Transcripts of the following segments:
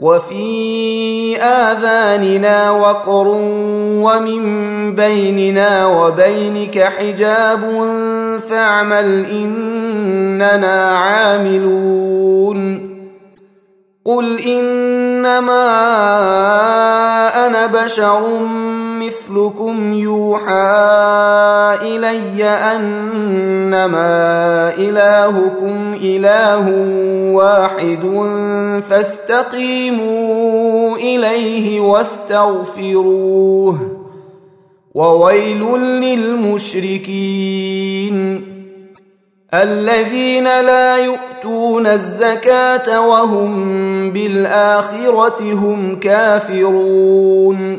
وفي آذاننا وقر ومن بيننا وبينك حجاب فاعمل إننا عاملون. قل إنما أنا بشر مثلكم يوحى إلي أنما إلهكم إله واحد فاستقيموا إليه واستغفروه وويل للمشركين الذين لا يؤتون الزكاة وهم بالآخرة هم كافرون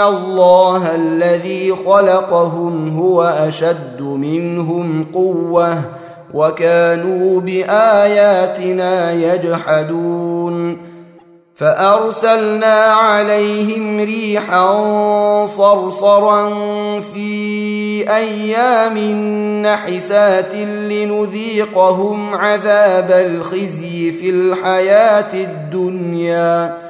الله الذي خلقهم هو اشد منهم قوه وكانوا باياتنا يجحدون فارسلنا عليهم ريحا صرصرا في أيام نحسات لنذيقهم عذاب الخزي في الحياة الدنيا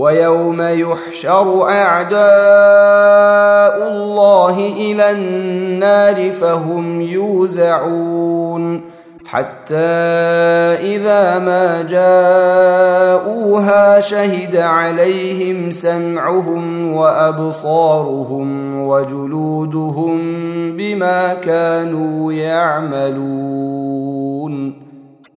ويوم يحشر أعداء الله إلى النار فهم يوزعون حتى إذا ما جاءوها شهد عليهم سمعهم وأبصارهم وجلودهم بما كانوا يعملون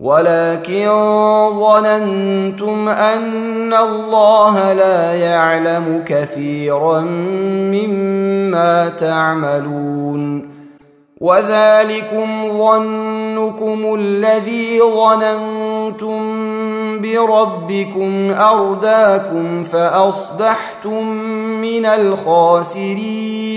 ولكن ظننتم أن الله لا يعلم كثيرا مما تعملون. وذلكم ظنكم الذي ظننتم بربكم أرداكم فأصبحتم من الخاسرين.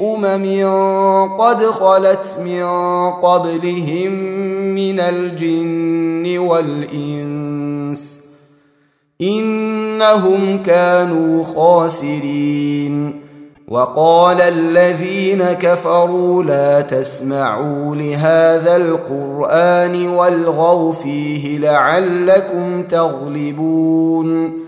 امم قد خلت من قبلهم من الجن والانس انهم كانوا خاسرين وقال الذين كفروا لا تسمعوا لهذا القران والغوا فيه لعلكم تغلبون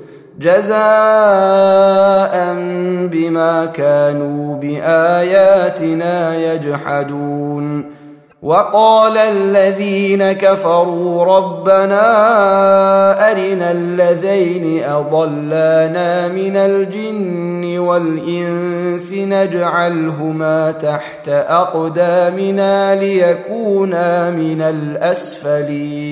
جزاء بما كانوا بآياتنا يجحدون. وقال الذين كفروا ربنا أرنا الذين أضلانا من الجن والإنس نجعلهما تحت أقدامنا ليكونا من الأسفلين.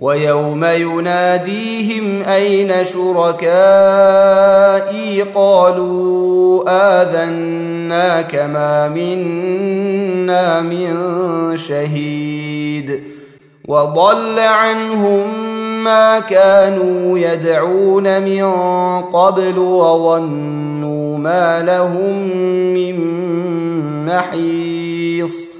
ويوم يناديهم أين شركائي قالوا آذناك ما منا من شهيد وضل عنهم ما كانوا يدعون من قبل وظنوا ما لهم من محيص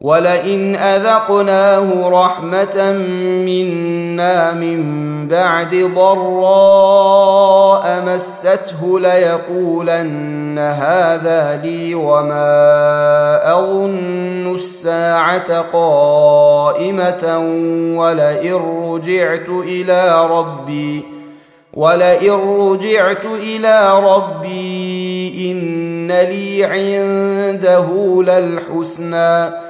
ولئن أذقناه رحمة منا من بعد ضراء مسته ليقولن هذا لي وما أظن الساعة قائمة ولئن رجعت إلى ربي ولئن رجعت إلى ربي إن لي عنده للحسنى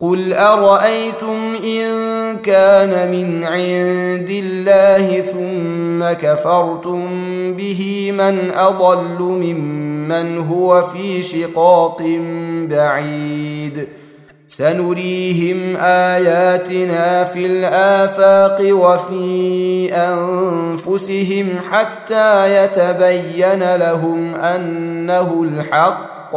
قل ارايتم ان كان من عند الله ثم كفرتم به من اضل ممن هو في شقاق بعيد سنريهم اياتنا في الافاق وفي انفسهم حتى يتبين لهم انه الحق